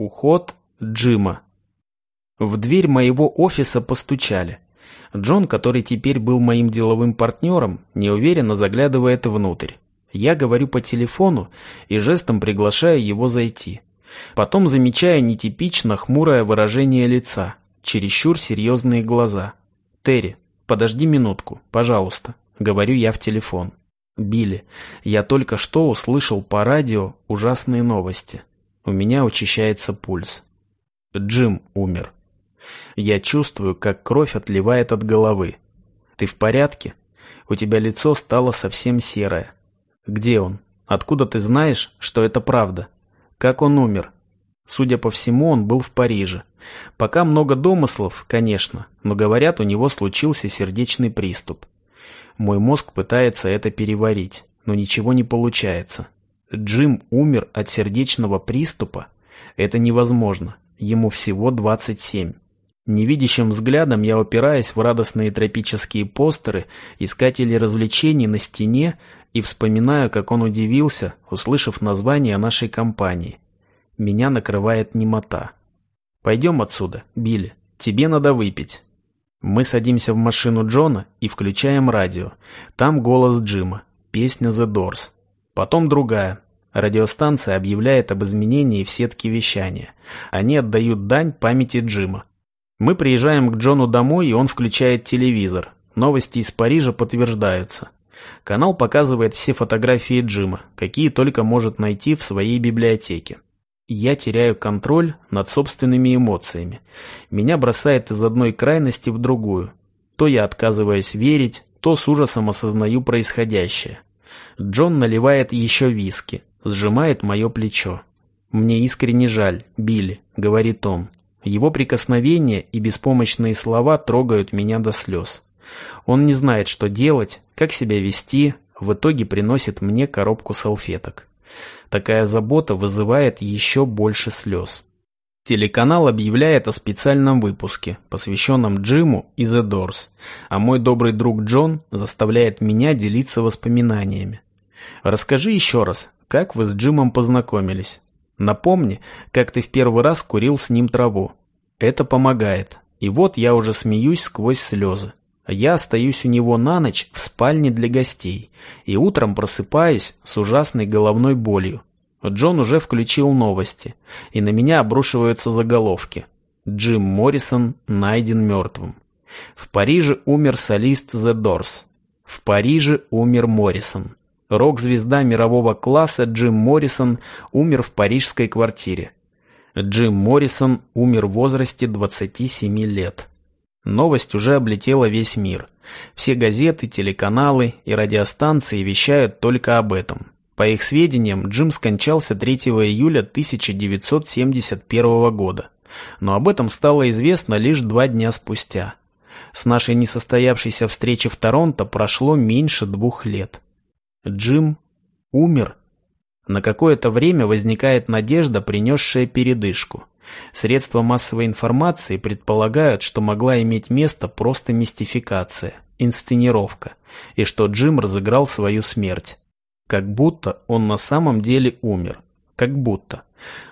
Уход Джима. В дверь моего офиса постучали. Джон, который теперь был моим деловым партнером, неуверенно заглядывает внутрь. Я говорю по телефону и жестом приглашаю его зайти. Потом замечаю нетипично хмурое выражение лица, чересчур серьезные глаза. «Терри, подожди минутку, пожалуйста», — говорю я в телефон. «Билли, я только что услышал по радио ужасные новости. У меня учащается пульс. Джим умер. Я чувствую, как кровь отливает от головы. Ты в порядке? У тебя лицо стало совсем серое. Где он? Откуда ты знаешь, что это правда? Как он умер? Судя по всему, он был в Париже. Пока много домыслов, конечно, но говорят, у него случился сердечный приступ. Мой мозг пытается это переварить, но ничего не получается. Джим умер от сердечного приступа? Это невозможно. Ему всего 27. Невидящим взглядом я опираюсь в радостные тропические постеры, искатели развлечений на стене и вспоминаю, как он удивился, услышав название нашей компании. Меня накрывает немота. «Пойдем отсюда, Билли. Тебе надо выпить». Мы садимся в машину Джона и включаем радио. Там голос Джима. Песня The Doors. Потом другая. Радиостанция объявляет об изменении в сетке вещания. Они отдают дань памяти Джима. Мы приезжаем к Джону домой, и он включает телевизор. Новости из Парижа подтверждаются. Канал показывает все фотографии Джима, какие только может найти в своей библиотеке. Я теряю контроль над собственными эмоциями. Меня бросает из одной крайности в другую. То я отказываюсь верить, то с ужасом осознаю происходящее. Джон наливает еще виски, сжимает мое плечо. «Мне искренне жаль, Билли», — говорит он. Его прикосновения и беспомощные слова трогают меня до слез. Он не знает, что делать, как себя вести, в итоге приносит мне коробку салфеток. Такая забота вызывает еще больше слез. Телеканал объявляет о специальном выпуске, посвященном Джиму и The Doors, а мой добрый друг Джон заставляет меня делиться воспоминаниями. Расскажи еще раз, как вы с Джимом познакомились. Напомни, как ты в первый раз курил с ним траву. Это помогает. И вот я уже смеюсь сквозь слезы. Я остаюсь у него на ночь в спальне для гостей и утром просыпаюсь с ужасной головной болью. Джон уже включил новости, и на меня обрушиваются заголовки. Джим Моррисон найден мертвым. В Париже умер солист The Doors. В Париже умер Моррисон. Рок-звезда мирового класса Джим Моррисон умер в парижской квартире. Джим Моррисон умер в возрасте 27 лет. Новость уже облетела весь мир. Все газеты, телеканалы и радиостанции вещают только об этом. По их сведениям, Джим скончался 3 июля 1971 года. Но об этом стало известно лишь два дня спустя. С нашей несостоявшейся встречи в Торонто прошло меньше двух лет. Джим умер. На какое-то время возникает надежда, принесшая передышку. Средства массовой информации предполагают, что могла иметь место просто мистификация, инсценировка, и что Джим разыграл свою смерть. Как будто он на самом деле умер. Как будто.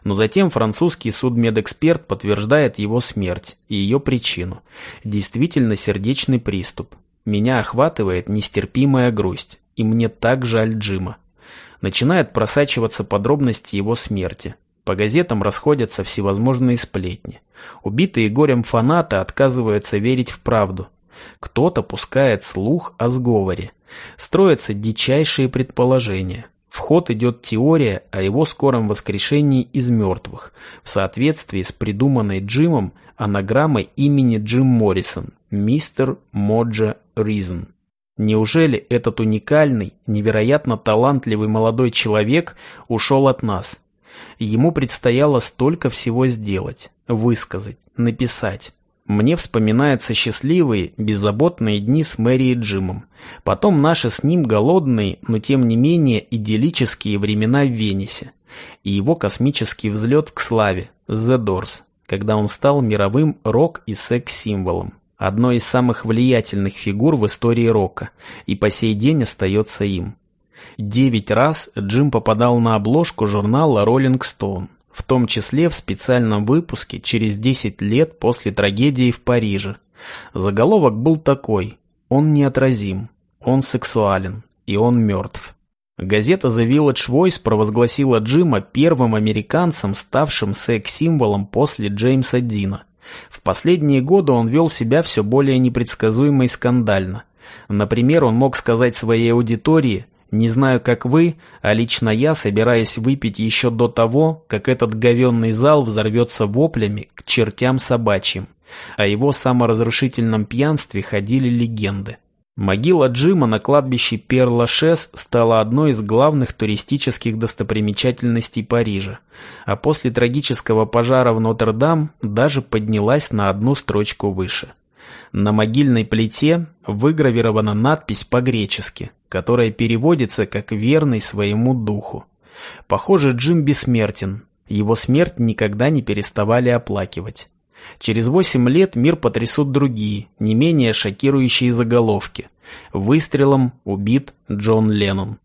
Но затем французский судмедэксперт подтверждает его смерть и ее причину. Действительно сердечный приступ. Меня охватывает нестерпимая грусть, и мне так жаль Джима. Начинают просачиваться подробности его смерти. По газетам расходятся всевозможные сплетни. Убитые горем фанаты отказываются верить в правду. Кто-то пускает слух о сговоре. Строятся дичайшие предположения. В ход идет теория о его скором воскрешении из мертвых, в соответствии с придуманной Джимом анаграммой имени Джим Моррисон, мистер Моджа Ризен. Неужели этот уникальный, невероятно талантливый молодой человек ушел от нас? Ему предстояло столько всего сделать, высказать, написать. Мне вспоминаются счастливые, беззаботные дни с Мэри и Джимом. Потом наши с ним голодные, но тем не менее идиллические времена в Венесе. И его космический взлет к славе, The Doors, когда он стал мировым рок- и секс-символом. Одной из самых влиятельных фигур в истории рока, и по сей день остается им. Девять раз Джим попадал на обложку журнала Rolling Stone, в том числе в специальном выпуске через 10 лет после трагедии в Париже. Заголовок был такой «Он неотразим, он сексуален и он мертв». Газета The Village Voice провозгласила Джима первым американцем, ставшим секс-символом после Джеймса Дина. В последние годы он вел себя все более непредсказуемо и скандально. Например, он мог сказать своей аудитории «Не знаю, как вы, а лично я собираюсь выпить еще до того, как этот говенный зал взорвется воплями к чертям собачьим». О его саморазрушительном пьянстве ходили легенды. Могила Джима на кладбище Пер-Лашес стала одной из главных туристических достопримечательностей Парижа, а после трагического пожара в Нотр-Дам даже поднялась на одну строчку выше. На могильной плите выгравирована надпись по-гречески, которая переводится как «верный своему духу». Похоже, Джим бессмертен, его смерть никогда не переставали оплакивать. Через восемь лет мир потрясут другие, не менее шокирующие заголовки. Выстрелом убит Джон Леннон.